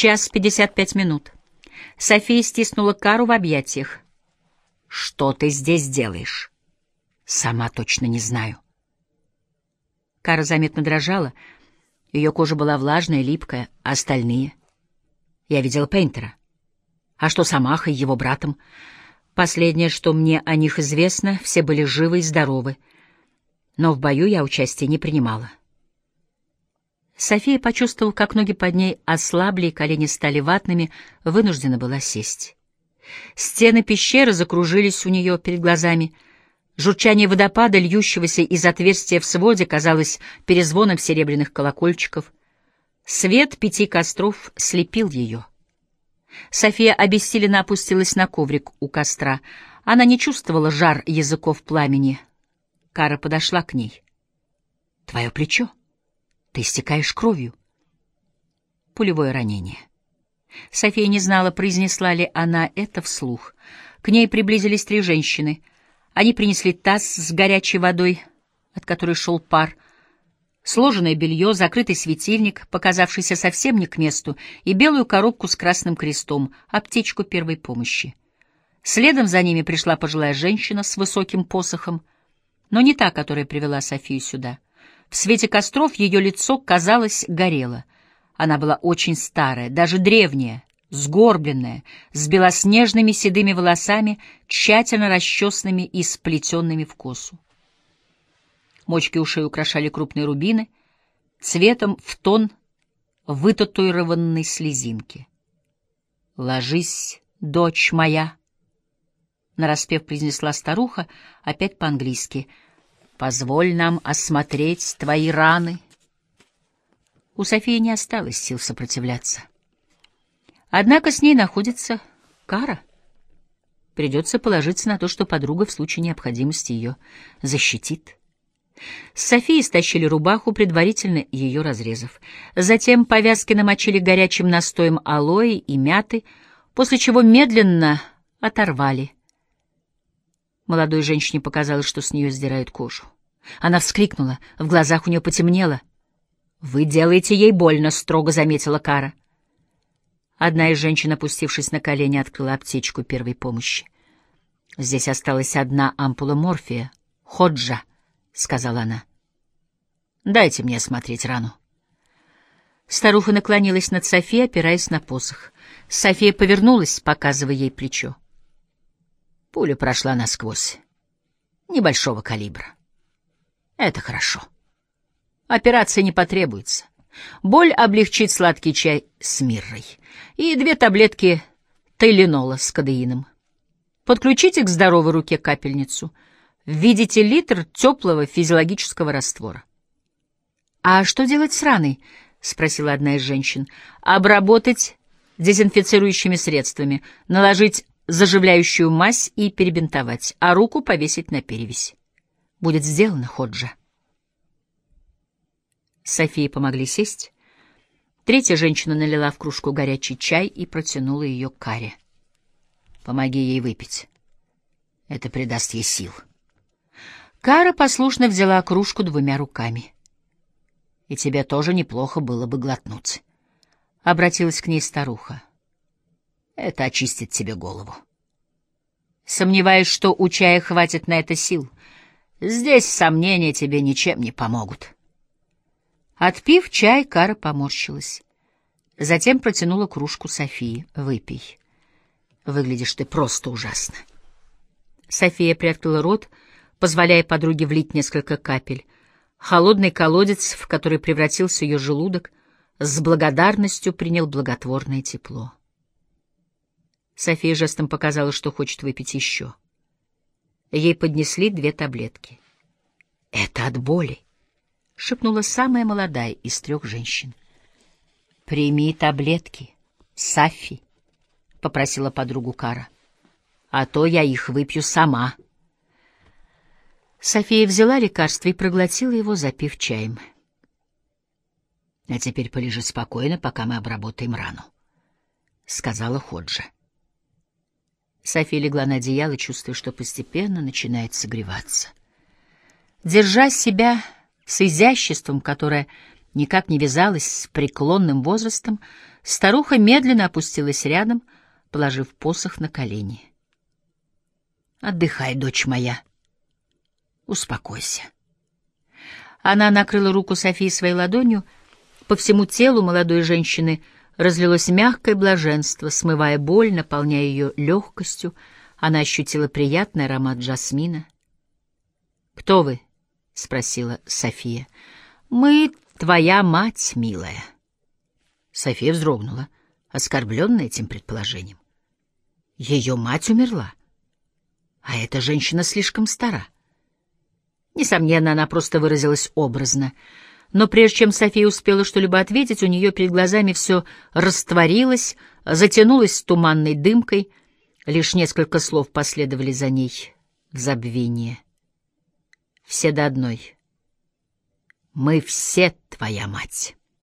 Час пятьдесят пять минут. София стиснула Кару в объятиях. «Что ты здесь делаешь?» «Сама точно не знаю». Кара заметно дрожала. Ее кожа была влажная, липкая, а остальные? Я видела Пейнтера. А что с Амахой, его братом? Последнее, что мне о них известно, все были живы и здоровы. Но в бою я участия не принимала. София почувствовала, как ноги под ней ослабли и колени стали ватными, вынуждена была сесть. Стены пещеры закружились у нее перед глазами. Журчание водопада, льющегося из отверстия в своде, казалось перезвоном серебряных колокольчиков. Свет пяти костров слепил ее. София обессиленно опустилась на коврик у костра. Она не чувствовала жар языков пламени. Кара подошла к ней. — Твое плечо. Ты истекаешь кровью. Пулевое ранение. София не знала, произнесла ли она это вслух. К ней приблизились три женщины. Они принесли таз с горячей водой, от которой шел пар, сложенное белье, закрытый светильник, показавшийся совсем не к месту, и белую коробку с красным крестом, аптечку первой помощи. Следом за ними пришла пожилая женщина с высоким посохом, но не та, которая привела Софию сюда. В свете костров ее лицо, казалось, горело. Она была очень старая, даже древняя, сгорбленная, с белоснежными седыми волосами, тщательно расчесанными и сплетенными в косу. Мочки ушей украшали крупные рубины, цветом в тон вытатуированной слезинки. «Ложись, дочь моя!» Нараспев произнесла старуха, опять по-английски — Позволь нам осмотреть твои раны. У Софии не осталось сил сопротивляться. Однако с ней находится кара. Придется положиться на то, что подруга в случае необходимости ее защитит. С Софии стащили рубаху, предварительно ее разрезав. Затем повязки намочили горячим настоем алоэ и мяты, после чего медленно оторвали — Молодой женщине показалось, что с нее сдирают кожу. Она вскрикнула, в глазах у нее потемнело. «Вы делаете ей больно», — строго заметила Кара. Одна из женщин, опустившись на колени, открыла аптечку первой помощи. «Здесь осталась одна ампула морфия. Ходжа», — сказала она. «Дайте мне осмотреть рану». Старуха наклонилась над Софией, опираясь на посох. София повернулась, показывая ей плечо. Пуля прошла насквозь. Небольшого калибра. Это хорошо. Операция не потребуется. Боль облегчит сладкий чай с миррой и две таблетки тайленола с кадеином. Подключите к здоровой руке капельницу. Введите литр теплого физиологического раствора. «А что делать с раной?» — спросила одна из женщин. «Обработать дезинфицирующими средствами, наложить заживляющую мазь и перебинтовать, а руку повесить на перевязь. Будет сделано, Ходжа. Софии помогли сесть. Третья женщина налила в кружку горячий чай и протянула ее к Каре. «Помоги ей выпить. Это придаст ей сил». Кара послушно взяла кружку двумя руками. «И тебе тоже неплохо было бы глотнуть», — обратилась к ней старуха. Это очистит тебе голову. Сомневаюсь, что у чая хватит на это сил. Здесь сомнения тебе ничем не помогут. Отпив чай, Кара поморщилась. Затем протянула кружку Софии. «Выпей. Выглядишь ты просто ужасно». София приоткрыла рот, позволяя подруге влить несколько капель. Холодный колодец, в который превратился ее желудок, с благодарностью принял благотворное тепло. София жестом показала, что хочет выпить еще. Ей поднесли две таблетки. — Это от боли, — шепнула самая молодая из трех женщин. — Прими таблетки, Сафи, — попросила подругу Кара. — А то я их выпью сама. София взяла лекарство и проглотила его, запив чаем. — А теперь полежи спокойно, пока мы обработаем рану, — сказала Ходжа. — София легла на одеяло, чувствуя, что постепенно начинает согреваться. Держа себя с изяществом, которое никак не вязалось с преклонным возрастом, Старуха медленно опустилась рядом, положив посох на колени. «Отдыхай, дочь моя. Успокойся». Она накрыла руку Софии своей ладонью. По всему телу молодой женщины разлилось мягкое блаженство, смывая боль, наполняя ее легкостью. Она ощутила приятный аромат жасмина. «Кто вы?» — спросила София. «Мы твоя мать, милая». София вздрогнула, оскорбленная этим предположением. Ее мать умерла, а эта женщина слишком стара. Несомненно, она просто выразилась образно. Но прежде чем София успела что-либо ответить, у нее перед глазами все растворилось, затянулось туманной дымкой. Лишь несколько слов последовали за ней в забвение. Все до одной. «Мы все твоя мать».